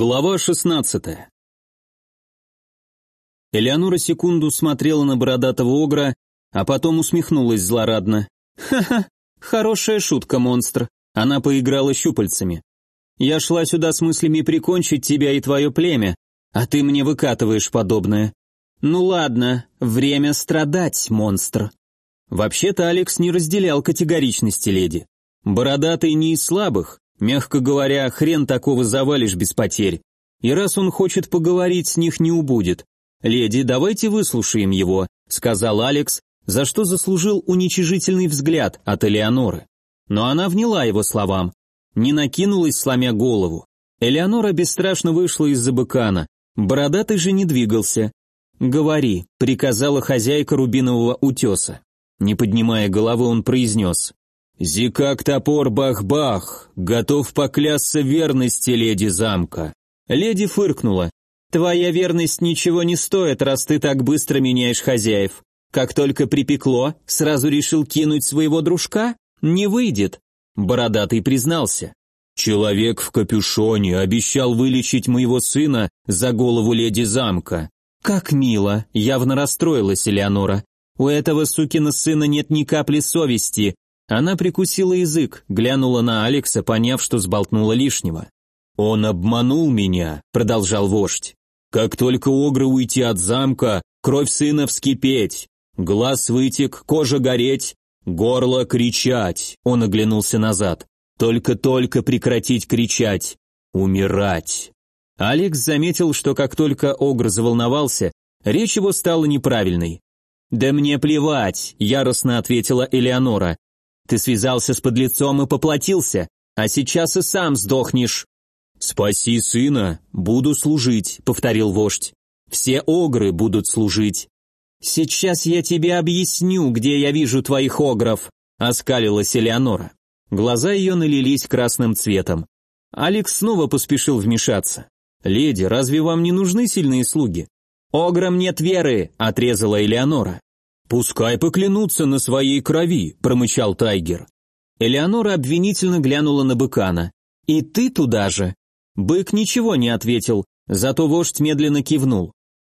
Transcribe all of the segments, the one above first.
Глава 16 Элеонора секунду смотрела на бородатого огра, а потом усмехнулась злорадно. «Ха-ха, хорошая шутка, монстр». Она поиграла щупальцами. «Я шла сюда с мыслями прикончить тебя и твое племя, а ты мне выкатываешь подобное. Ну ладно, время страдать, монстр». Вообще-то Алекс не разделял категоричности леди. Бородатый не из слабых, Мягко говоря, хрен такого завалишь без потерь. И раз он хочет поговорить, с них не убудет. «Леди, давайте выслушаем его», — сказал Алекс, за что заслужил уничижительный взгляд от Элеоноры. Но она вняла его словам, не накинулась, сломя голову. Элеонора бесстрашно вышла из-за быкана, бородатый же не двигался. «Говори», — приказала хозяйка рубинового утеса. Не поднимая головы, он произнес. «Зикак топор бах-бах, готов поклясться верности леди замка». Леди фыркнула. «Твоя верность ничего не стоит, раз ты так быстро меняешь хозяев. Как только припекло, сразу решил кинуть своего дружка? Не выйдет». Бородатый признался. «Человек в капюшоне обещал вылечить моего сына за голову леди замка». «Как мило!» — явно расстроилась Элеонора. «У этого сукина сына нет ни капли совести, она прикусила язык, глянула на Алекса, поняв, что сболтнула лишнего. «Он обманул меня», — продолжал вождь. «Как только огры уйти от замка, кровь сына вскипеть, глаз вытек, кожа гореть, горло кричать», — он оглянулся назад. «Только-только прекратить кричать, умирать». Алекс заметил, что как только Огр заволновался, речь его стала неправильной. «Да мне плевать», — яростно ответила Элеонора. Ты связался с подлецом и поплатился, а сейчас и сам сдохнешь». «Спаси сына, буду служить», — повторил вождь. «Все огры будут служить». «Сейчас я тебе объясню, где я вижу твоих огров», — оскалилась Элеонора. Глаза ее налились красным цветом. Алекс снова поспешил вмешаться. «Леди, разве вам не нужны сильные слуги?» «Ограм нет веры», — отрезала Элеонора. «Пускай поклянутся на своей крови», — промычал Тайгер. Элеонора обвинительно глянула на Быкана. «И ты туда же?» Бык ничего не ответил, зато вождь медленно кивнул.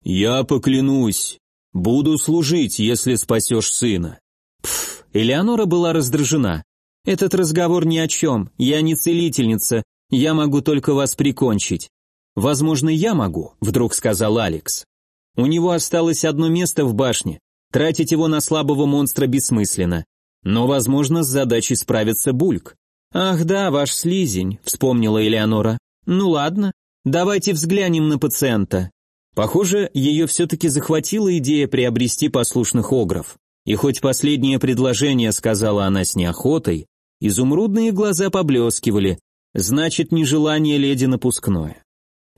«Я поклянусь. Буду служить, если спасешь сына». Пф, Элеонора была раздражена. «Этот разговор ни о чем, я не целительница, я могу только вас прикончить». «Возможно, я могу», — вдруг сказал Алекс. У него осталось одно место в башне, Тратить его на слабого монстра бессмысленно. Но, возможно, с задачей справится Бульк. «Ах да, ваш слизень», — вспомнила Элеонора. «Ну ладно, давайте взглянем на пациента». Похоже, ее все-таки захватила идея приобрести послушных огров. И хоть последнее предложение сказала она с неохотой, изумрудные глаза поблескивали, значит, нежелание леди напускное.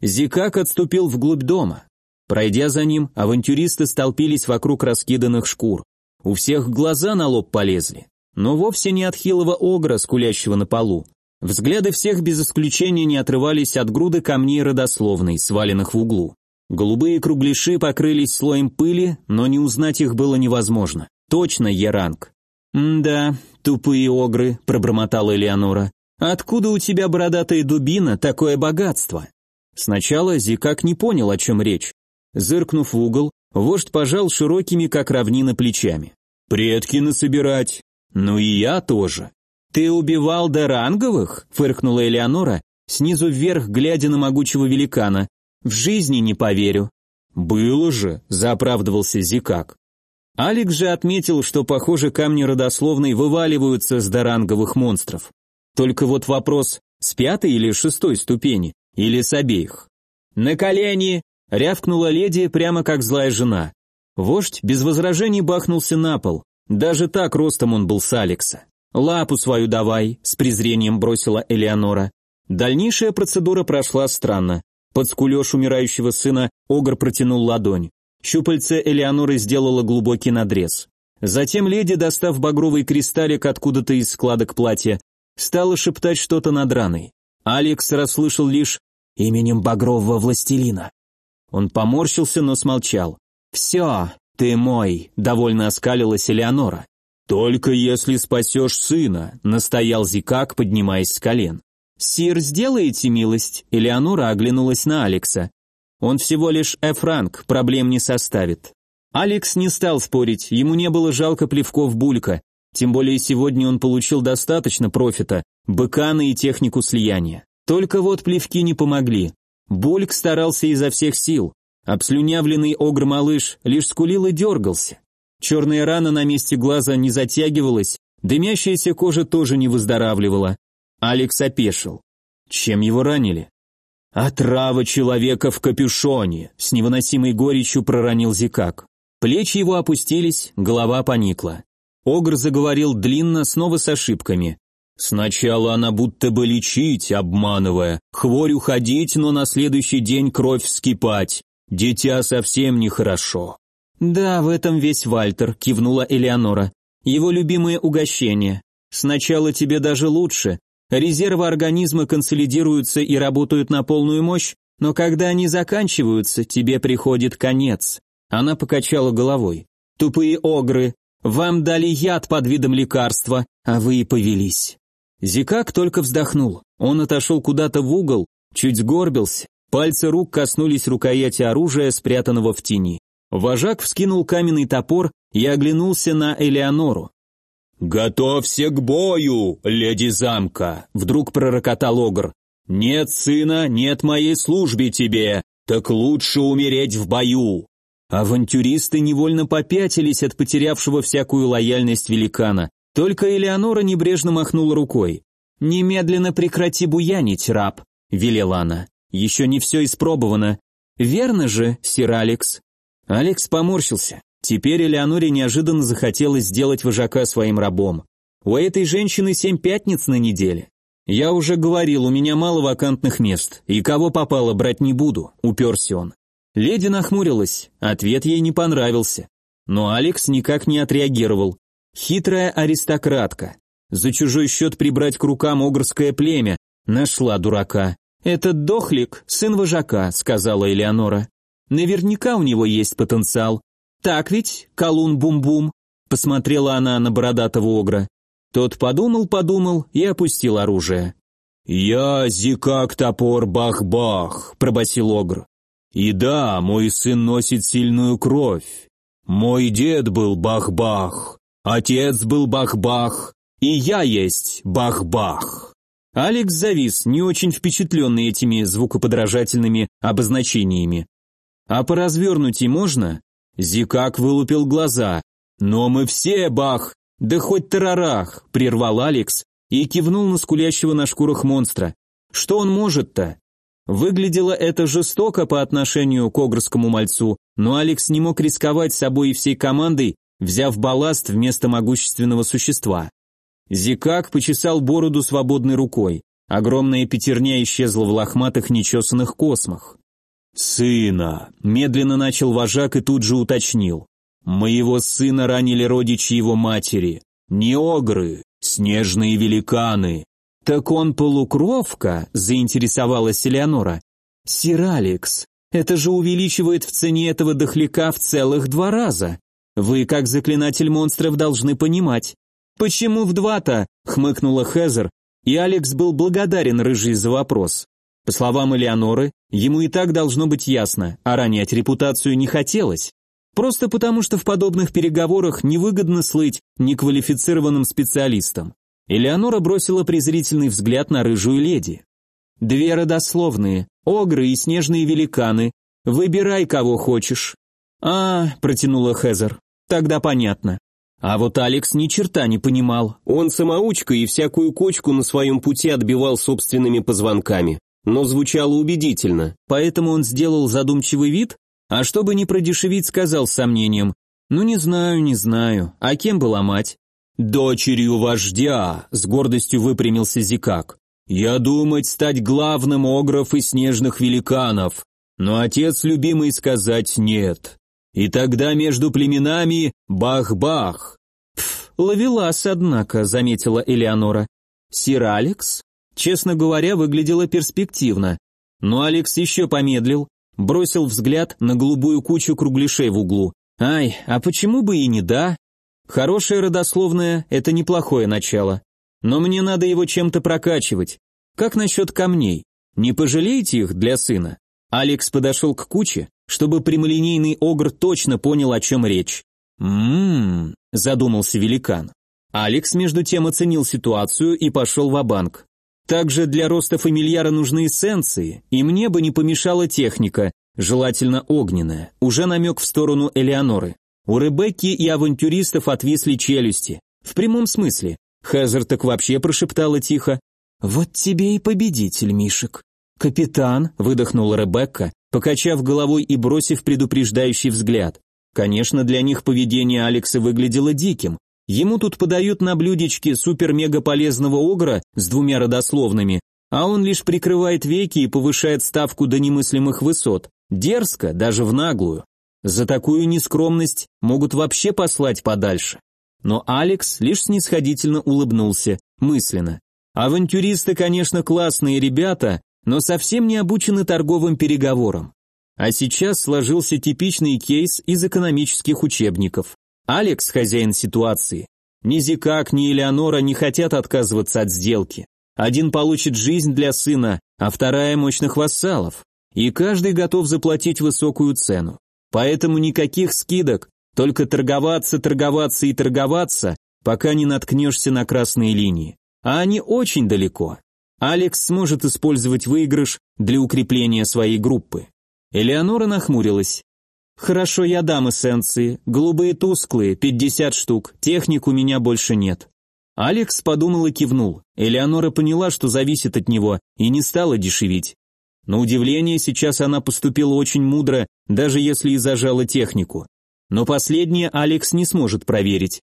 Зикак отступил вглубь дома. Пройдя за ним, авантюристы столпились вокруг раскиданных шкур. У всех глаза на лоб полезли, но вовсе не от хилого огра, скулящего на полу. Взгляды всех без исключения не отрывались от груды камней родословной, сваленных в углу. Голубые кругляши покрылись слоем пыли, но не узнать их было невозможно. Точно Еранг. «Да, тупые огры», — пробормотала Элеонора. «Откуда у тебя, бородатая дубина, такое богатство?» Сначала Зикак не понял, о чем речь, Зыркнув в угол, вождь пожал широкими, как равнина, плечами. «Предки насобирать. Ну и я тоже». «Ты убивал Даранговых?» — фыркнула Элеонора, снизу вверх, глядя на могучего великана. «В жизни не поверю». «Было же», — заоправдывался Зикак. Алекс же отметил, что, похоже, камни родословной вываливаются с даранговых монстров. Только вот вопрос, с пятой или шестой ступени, или с обеих. «На колени!» Рявкнула леди прямо как злая жена. Вождь без возражений бахнулся на пол. Даже так ростом он был с Алекса. «Лапу свою давай», — с презрением бросила Элеонора. Дальнейшая процедура прошла странно. Под скулеж умирающего сына Огр протянул ладонь. Щупальце Элеоноры сделало глубокий надрез. Затем леди, достав багровый кристаллик откуда-то из складок платья, стала шептать что-то над раной. Алекс расслышал лишь «именем багрового властелина». Он поморщился, но смолчал. «Все, ты мой», — довольно оскалилась Элеонора. «Только если спасешь сына», — настоял Зикак, поднимаясь с колен. «Сир, сделаете милость?» Элеонора оглянулась на Алекса. «Он всего лишь F-ранг, проблем не составит». Алекс не стал спорить, ему не было жалко плевков булька, тем более сегодня он получил достаточно профита, быкана и технику слияния. Только вот плевки не помогли. Бульк старался изо всех сил. Обслюнявленный огр-малыш лишь скулил и дергался. Черная рана на месте глаза не затягивалась, дымящаяся кожа тоже не выздоравливала. Алекс опешил. Чем его ранили? «Отрава человека в капюшоне!» С невыносимой горечью проронил Зикак. Плечи его опустились, голова поникла. Огр заговорил длинно, снова с ошибками. Сначала она будто бы лечить, обманывая, хворь уходить, но на следующий день кровь вскипать. Дитя совсем нехорошо. «Да, в этом весь Вальтер», — кивнула Элеонора. «Его любимое угощение. Сначала тебе даже лучше, Резервы организма консолидируются и работают на полную мощь, но когда они заканчиваются, тебе приходит конец. Она покачала головой. Тупые огры, вам дали яд под видом лекарства, а вы и повелись. Зикак только вздохнул. Он отошел куда-то в угол, чуть сгорбился. Пальцы рук коснулись рукояти оружия, спрятанного в тени. Вожак вскинул каменный топор и оглянулся на Элеонору. «Готовься к бою, леди замка!» — вдруг пророкотал Огр. «Нет сына, нет моей службе тебе, так лучше умереть в бою!» Авантюристы невольно попятились от потерявшего всякую лояльность великана. Только Элеонора небрежно махнула рукой. «Немедленно прекрати буянить, раб», — велела она. «Еще не все испробовано. Верно же, сир Алекс?» Алекс поморщился. Теперь Элеоноре неожиданно захотелось сделать вожака своим рабом. У этой женщины семь пятниц на неделе. Я уже говорил, у меня мало вакантных мест, и кого попало брать не буду, уперся он. Леди нахмурилась, ответ ей не понравился. Но Алекс никак не отреагировал. Хитрая аристократка. За чужой счет прибрать к рукам огрское племя. Нашла дурака. «Этот дохлик, сын вожака», — сказала Элеонора. «Наверняка у него есть потенциал, «Так ведь, колун бум-бум», — посмотрела она на бородатого огра. Тот подумал-подумал и опустил оружие. «Я зикак топор бах-бах», — пробасил огр. «И да, мой сын носит сильную кровь. Мой дед был бах-бах, отец был бах-бах, и я есть бах-бах». Алекс завис, не очень впечатленный этими звукоподражательными обозначениями. «А по развернутой можно?» Зикак вылупил глаза. «Но мы все, бах! Да хоть тарарах!» — прервал Алекс и кивнул на скулящего на шкурах монстра. «Что он может-то?» Выглядело это жестоко по отношению к огрскому мальцу, но Алекс не мог рисковать собой и всей командой, взяв балласт вместо могущественного существа. Зикак почесал бороду свободной рукой. Огромная пятерня исчезла в лохматых нечесанных космах. «Сына!» – медленно начал вожак и тут же уточнил. «Моего сына ранили родичи его матери. Не огры, снежные великаны». «Так он полукровка?» – заинтересовалась Элеонора. «Сир Алекс, это же увеличивает в цене этого дохляка в целых два раза. Вы, как заклинатель монстров, должны понимать». «Почему в два-то?» – хмыкнула Хезер, и Алекс был благодарен Рыжий за вопрос. По словам Элеоноры, ему и так должно быть ясно, а ронять репутацию не хотелось. Просто потому, что в подобных переговорах невыгодно слыть неквалифицированным специалистом. Элеонора бросила презрительный взгляд на рыжую леди. «Две родословные, огры и снежные великаны. Выбирай, кого хочешь». «А», — протянула Хезер, — «тогда понятно». А вот Алекс ни черта не понимал. Он самоучка и всякую кочку на своем пути отбивал собственными позвонками но звучало убедительно, поэтому он сделал задумчивый вид, а чтобы не продешевить, сказал с сомнением, «Ну не знаю, не знаю, а кем была мать?» «Дочерью вождя», — с гордостью выпрямился Зикак. «Я думать стать главным огров и снежных великанов, но отец любимый сказать нет. И тогда между племенами бах-бах». «Пф, ловелас, однако», — заметила Элеонора. «Сир Алекс?» Честно говоря, выглядело перспективно. Но Алекс еще помедлил, бросил взгляд на голубую кучу кругляшей в углу. Ай, а почему бы и не да? Хорошее родословное – это неплохое начало. Но мне надо его чем-то прокачивать. Как насчет камней? Не пожалеете их для сына? Алекс подошел к куче, чтобы прямолинейный огр точно понял, о чем речь. «М-м-м», задумался великан. Алекс между тем оценил ситуацию и пошел в банк Также для роста фамильяра нужны эссенции, и мне бы не помешала техника, желательно огненная, уже намек в сторону Элеоноры. У Ребекки и авантюристов отвисли челюсти. В прямом смысле. Хезер так вообще прошептала тихо. «Вот тебе и победитель, Мишек». «Капитан», — выдохнула Ребекка, покачав головой и бросив предупреждающий взгляд. Конечно, для них поведение Алекса выглядело диким. Ему тут подают на блюдечке супер-мега полезного огра с двумя родословными, а он лишь прикрывает веки и повышает ставку до немыслимых высот. Дерзко, даже в наглую. За такую нескромность могут вообще послать подальше. Но Алекс лишь снисходительно улыбнулся, мысленно. Авантюристы, конечно, классные ребята, но совсем не обучены торговым переговорам. А сейчас сложился типичный кейс из экономических учебников. Алекс – хозяин ситуации. Ни Зикак, ни Элеонора не хотят отказываться от сделки. Один получит жизнь для сына, а вторая – мощных вассалов. И каждый готов заплатить высокую цену. Поэтому никаких скидок, только торговаться, торговаться и торговаться, пока не наткнешься на красные линии. А они очень далеко. Алекс сможет использовать выигрыш для укрепления своей группы. Элеонора нахмурилась. «Хорошо, я дам эссенции. Голубые тусклые, 50 штук. Техник у меня больше нет». Алекс подумал и кивнул. Элеонора поняла, что зависит от него, и не стала дешевить. На удивление, сейчас она поступила очень мудро, даже если и зажала технику. Но последнее Алекс не сможет проверить.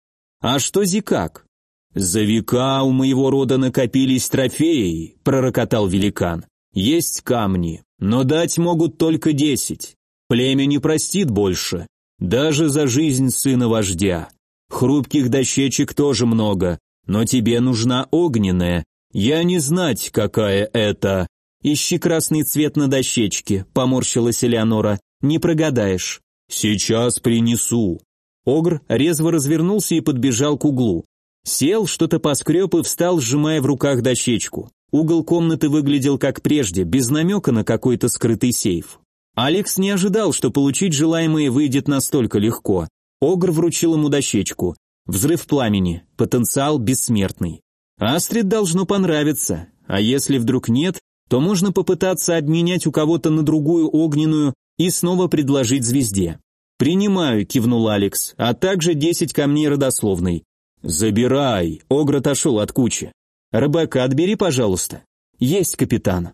А что Зикак? «За века у моего рода накопились трофеи», — пророкотал великан. «Есть камни, но дать могут только десять. Племя не простит больше, даже за жизнь сына вождя. Хрупких дощечек тоже много, но тебе нужна огненная. Я не знать, какая это. «Ищи красный цвет на дощечке», — поморщилась Элеонора. «Не прогадаешь». «Сейчас принесу». Огр резво развернулся и подбежал к углу. Сел, что-то поскреб и встал, сжимая в руках дощечку. Угол комнаты выглядел как прежде, без намека на какой-то скрытый сейф. Алекс не ожидал, что получить желаемое выйдет настолько легко. Огр вручил ему дощечку. Взрыв пламени, потенциал бессмертный. Астрид должно понравиться, а если вдруг нет, то можно попытаться обменять у кого-то на другую огненную и снова предложить звезде. «Принимаю», — кивнул Алекс, «а также десять камней родословной». «Забирай», — Огр отошел от кучи. «Рыбака отбери, пожалуйста». «Есть, капитан».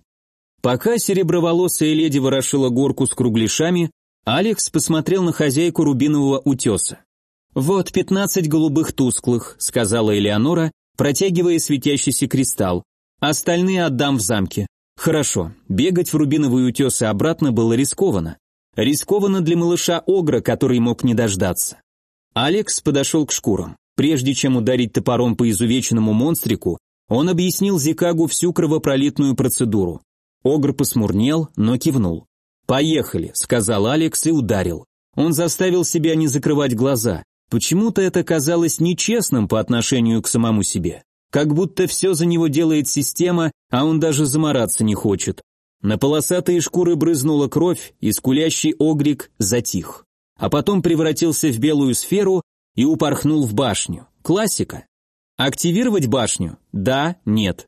Пока сереброволосая леди ворошила горку с кругляшами, Алекс посмотрел на хозяйку рубинового утеса. «Вот пятнадцать голубых тусклых», — сказала Элеонора, протягивая светящийся кристалл. «Остальные отдам в замке. Хорошо, бегать в рубиновые утесы обратно было рискованно. Рискованно для малыша Огра, который мог не дождаться. Алекс подошел к шкурам. Прежде чем ударить топором по изувеченному монстрику, он объяснил Зикагу всю кровопролитную процедуру. Огр посмурнел, но кивнул. «Поехали», — сказал Алекс и ударил. Он заставил себя не закрывать глаза. Почему-то это казалось нечестным по отношению к самому себе. Как будто все за него делает система, а он даже замораться не хочет. На полосатые шкуры брызнула кровь, и скулящий огрик затих. А потом превратился в белую сферу и упорхнул в башню. Классика. Активировать башню? Да, нет.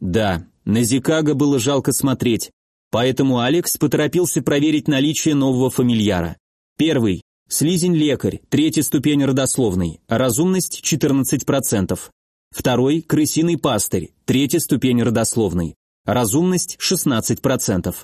Да, на Зикаго было жалко смотреть, поэтому Алекс поторопился проверить наличие нового фамильяра. Первый. Слизень-лекарь, третья ступень родословной, разумность 14%. Второй – крысиный пастырь, третья ступень родословной. Разумность – 16%.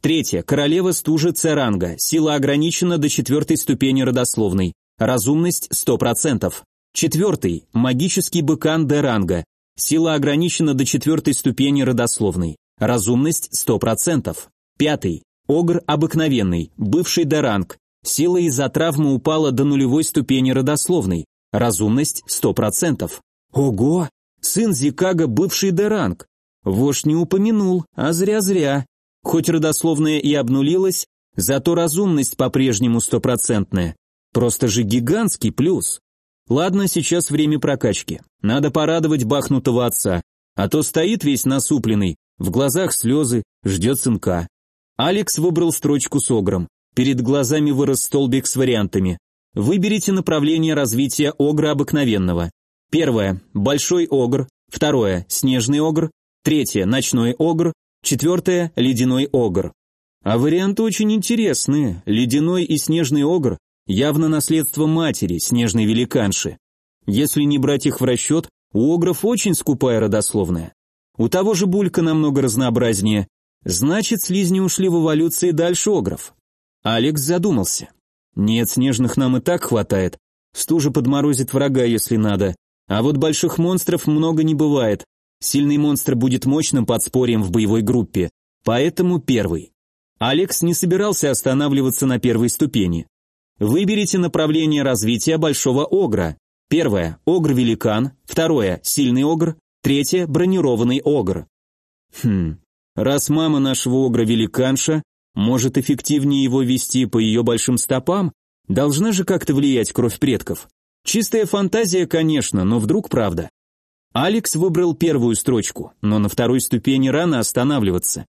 Третья – королева стужи Церанга, сила ограничена до четвертой ступени родословной. Разумность – 100%. Четвертый – магический быкан Деранга, сила ограничена до четвертой ступени родословной. Разумность – 100%. Пятый – огр обыкновенный, бывший Деранг, сила из-за травмы упала до нулевой ступени родословной. Разумность – 100%. Ого! Сын Зикага бывший Деранг. Вождь не упомянул, а зря-зря. Хоть родословная и обнулилась, зато разумность по-прежнему стопроцентная. Просто же гигантский плюс. Ладно, сейчас время прокачки. Надо порадовать бахнутого отца. А то стоит весь насупленный, В глазах слезы, ждет сынка. Алекс выбрал строчку с огром. Перед глазами вырос столбик с вариантами. Выберите направление развития огра обыкновенного. Первое – большой огр. Второе – снежный огр. Третье – ночной огр. Четвертое – ледяной огр. А варианты очень интересные. Ледяной и снежный огр явно наследство матери, снежной великанши. Если не брать их в расчет, у огров очень скупая родословная. У того же Булька намного разнообразнее. Значит, слизни ушли в эволюции дальше огров. Алекс задумался. Нет, снежных нам и так хватает. Стужа подморозит врага, если надо. А вот больших монстров много не бывает. Сильный монстр будет мощным подспорьем в боевой группе. Поэтому первый. Алекс не собирался останавливаться на первой ступени. Выберите направление развития большого огра. Первое – огр-великан. Второе – сильный огр. Третье – бронированный огр. Хм, раз мама нашего огра-великанша, может эффективнее его вести по ее большим стопам, должна же как-то влиять кровь предков. Чистая фантазия, конечно, но вдруг правда. Алекс выбрал первую строчку, но на второй ступени рано останавливаться.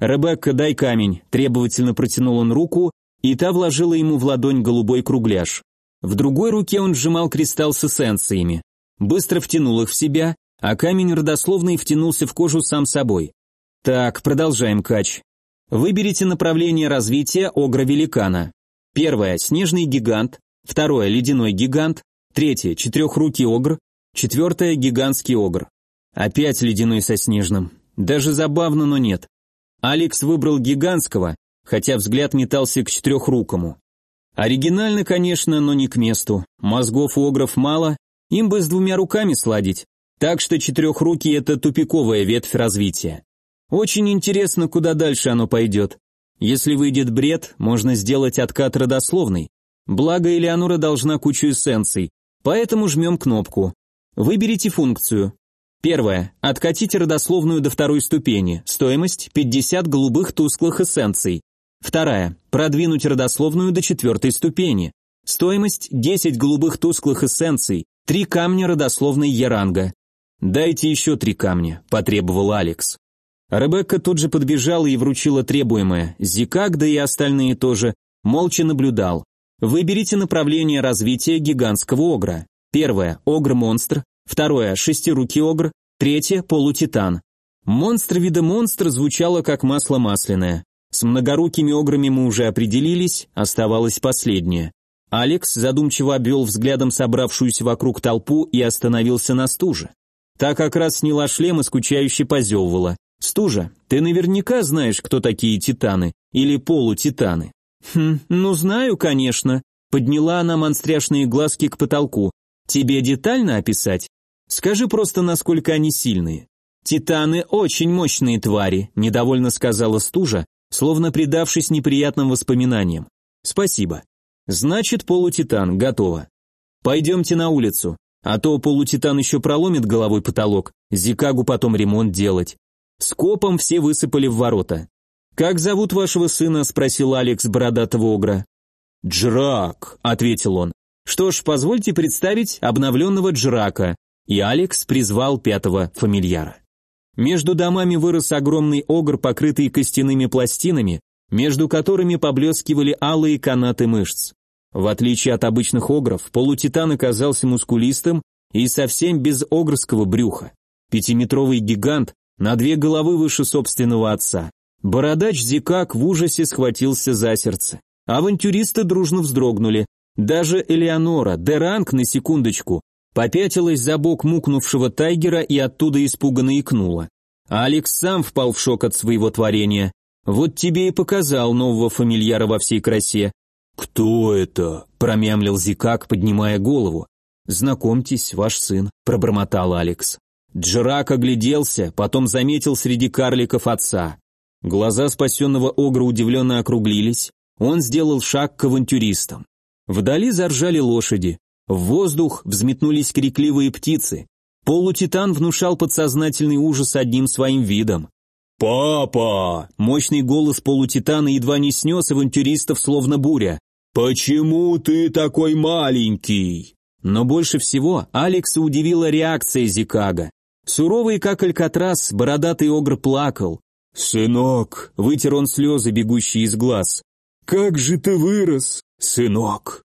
«Ребекка, дай камень», требовательно протянул он руку, и та вложила ему в ладонь голубой кругляш. В другой руке он сжимал кристалл с эссенциями. Быстро втянул их в себя, а камень родословный втянулся в кожу сам собой. Так, продолжаем кач. Выберите направление развития огра-великана. Первое – снежный гигант. Второе – ледяной гигант. Третье – четырехрукий огр. Четвертое – гигантский огр. Опять ледяной со снежным. Даже забавно, но нет. Алекс выбрал гигантского, хотя взгляд метался к четырехрукому. Оригинально, конечно, но не к месту. Мозгов у огров мало, им бы с двумя руками сладить. Так что четырехрукий – это тупиковая ветвь развития. Очень интересно, куда дальше оно пойдет. Если выйдет бред, можно сделать откат родословный. Благо Элеонора должна кучу эссенций, поэтому жмем кнопку. Выберите функцию. Первое. Откатите родословную до второй ступени. Стоимость 50 голубых тусклых эссенций. Вторая. Продвинуть родословную до четвертой ступени. Стоимость 10 голубых тусклых эссенций, три камня родословной Еранга. «Дайте еще три камня», – потребовал Алекс. Ребекка тут же подбежала и вручила требуемое. Зикак, да и остальные тоже, молча наблюдал. Выберите направление развития гигантского огра. Первое – огр-монстр. Второе – шестирукий огр. Третье – полутитан. Монстр вида монстр звучало как масло масляное. С многорукими ограми мы уже определились, оставалось последнее. Алекс задумчиво обвел взглядом собравшуюся вокруг толпу и остановился на стуже. Та как раз сняла шлем и скучающе позевывала. «Стужа, ты наверняка знаешь, кто такие титаны или полутитаны?» «Хм, ну знаю, конечно», — подняла она монстряшные глазки к потолку. «Тебе детально описать? Скажи просто, насколько они сильные». «Титаны очень мощные твари», — недовольно сказала стужа, словно предавшись неприятным воспоминаниям. «Спасибо. Значит, полутитан, готово. Пойдемте на улицу, а то полутитан еще проломит головой потолок, Зикагу потом ремонт делать». Скопом все высыпали в ворота. «Как зовут вашего сына?» – спросил Алекс бородатого огра. «Джрак», – ответил он. «Что ж, позвольте представить обновленного Джрака». И Алекс призвал пятого фамильяра. Между домами вырос огромный огр, покрытый костяными пластинами, между которыми поблескивали алые канаты мышц. В отличие от обычных огров, полутитан оказался мускулистым и совсем без огрского брюха. Пятиметровый гигант на две головы выше собственного отца. Бородач Зикак в ужасе схватился за сердце. Авантюристы дружно вздрогнули. Даже Элеонора, Деранг на секундочку, попятилась за бок мукнувшего тайгера и оттуда испуганно икнула. Алекс сам впал в шок от своего творения. Вот тебе и показал нового фамильяра во всей красе. «Кто это?» – промямлил Зикак, поднимая голову. «Знакомьтесь, ваш сын», – пробормотал Алекс. Джерак огляделся, потом заметил среди карликов отца. Глаза спасенного огра удивленно округлились, он сделал шаг к авантюристам. Вдали заржали лошади, в воздух взметнулись крикливые птицы. Полутитан внушал подсознательный ужас одним своим видом. «Папа!» Мощный голос полутитана едва не снес авантюристов, словно буря. «Почему ты такой маленький?» Но больше всего Алекса удивила реакция Зикага. Суровый, как алькатрас, бородатый огр плакал. «Сынок!» — вытер он слезы, бегущие из глаз. «Как же ты вырос, сынок!»